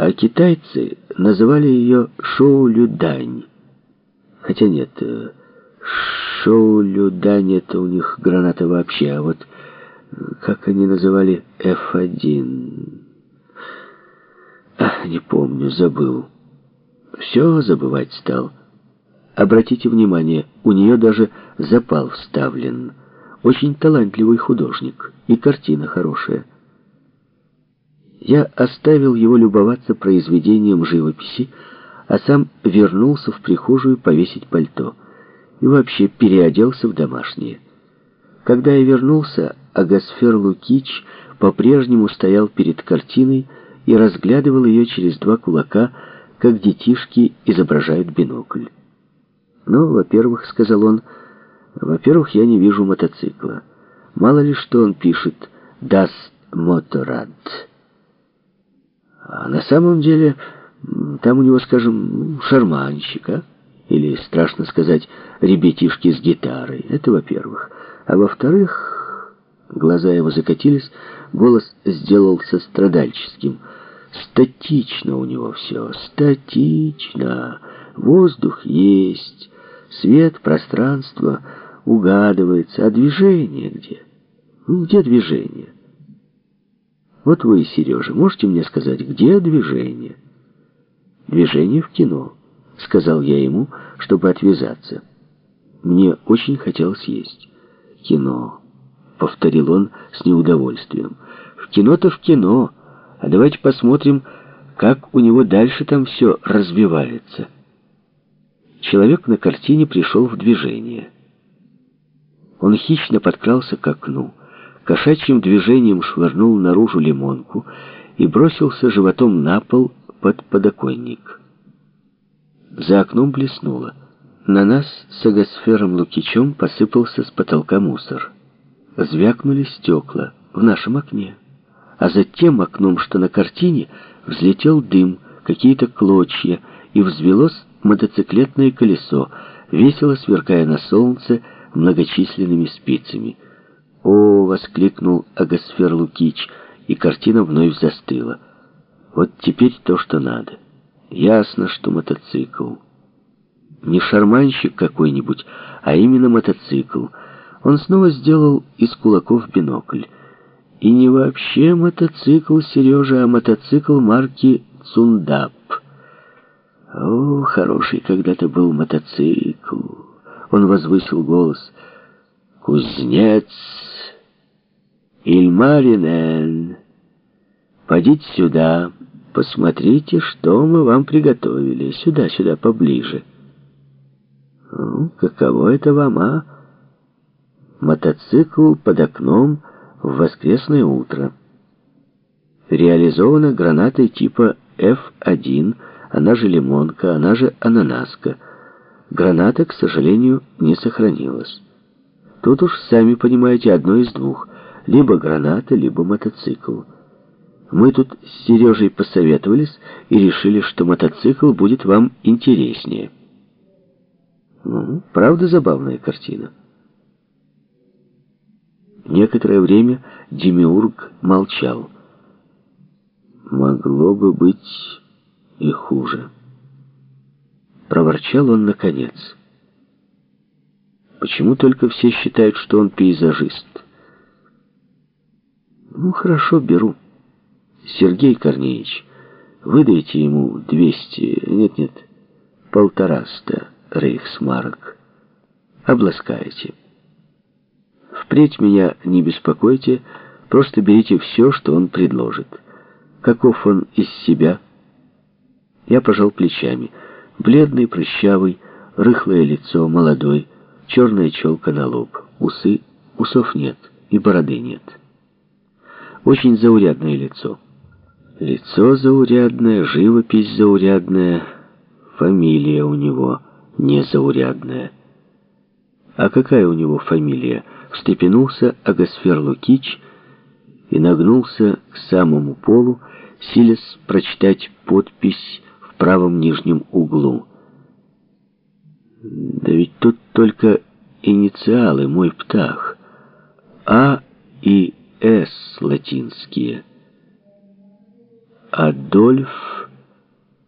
А китайцы называли ее Шоу-Людань. Хотя нет, э, Шоу-Людань это у них граната вообще, а вот э, как они называли F1... Ах, не помню, забыл. Все забывать стал. Обратите внимание, у нее даже запал вставлен. Очень талантливый художник, и картина хорошая. Я оставил его любоваться произведением живописи, а сам вернулся в прихожую повесить пальто и вообще переоделся в домашнее. Когда я вернулся, Агасфер Лукич по-прежнему стоял перед картиной и разглядывал ее через два кулака, как детишки изображают бинокль. «Ну, во-первых, — сказал он, — во-первых, я не вижу мотоцикла. Мало ли что он пишет «Das Motorrad». А на самом деле там у него, скажем, шарманщик, а? Или, страшно сказать, ребятишки с гитарой. Это во-первых. А во-вторых, глаза его закатились, голос сделался страдальческим. Статично у него все, статично. Воздух есть, свет, пространство угадывается, а движение где? Ну, где движение? Вот вы, Сережа, можете мне сказать, где движение? Движение в кино, сказал я ему, чтобы отвязаться. Мне очень хотелось есть. Кино, повторил он с неудовольствием. В кино-то в кино, а давайте посмотрим, как у него дальше там все развивается. Человек на картине пришел в движение. Он хищно подкрался к окну, кошачьим движением швырнул наружу лимонку и бросился животом на пол под подоконник. За окном блеснуло. На нас с Агосфером Лукичем посыпался с потолка мусор. Звякнули стекла в нашем окне. А за тем окном, что на картине, взлетел дым, какие-то клочья, и взвелось мотоциклетное колесо, весело сверкая на солнце многочисленными спицами — «О!» — воскликнул Агасфер Лукич, и картина вновь застыла. «Вот теперь то, что надо. Ясно, что мотоцикл. Не шарманщик какой-нибудь, а именно мотоцикл. Он снова сделал из кулаков бинокль. И не вообще мотоцикл, Сережа, а мотоцикл марки «Цундап». О, хороший когда-то был мотоцикл. Он возвысил голос. «Кузнец!» Ильмаринен, подите сюда, посмотрите, что мы вам приготовили. Сюда, сюда, поближе. Ну, каково это вам, а? Мотоцикл под окном в воскресное утро. Реализована гранатой типа F1, она же лимонка, она же ананаска. Граната, к сожалению, не сохранилась. Тут уж, сами понимаете, одно из двух — либо граната, либо мотоцикл. Мы тут с Сережей посоветовались и решили, что мотоцикл будет вам интереснее. Ну, правда забавная картина. Некоторое время Демиург молчал. Могло бы быть и хуже. Проворчал он наконец. Почему только все считают, что он пейзажист? Ну, хорошо, беру. Сергей Корнеевич, выдайте ему двести, нет-нет, полтораста рейхсмарок. Обласкаете. Впредь меня не беспокойте, просто берите все, что он предложит. Каков он из себя? Я пожал плечами. Бледный, прыщавый, рыхлое лицо, молодой, черная челка на лоб, усы, усов нет и бороды нет. Очень заурядное лицо. Лицо заурядное, живопись заурядная, фамилия у него незаурядная. А какая у него фамилия? Встрепенулся Агасфер Лукич и нагнулся к самому полу, силясь прочитать подпись в правом нижнем углу. Да ведь тут только инициалы, мой птах. А и «С» латинские. Адольф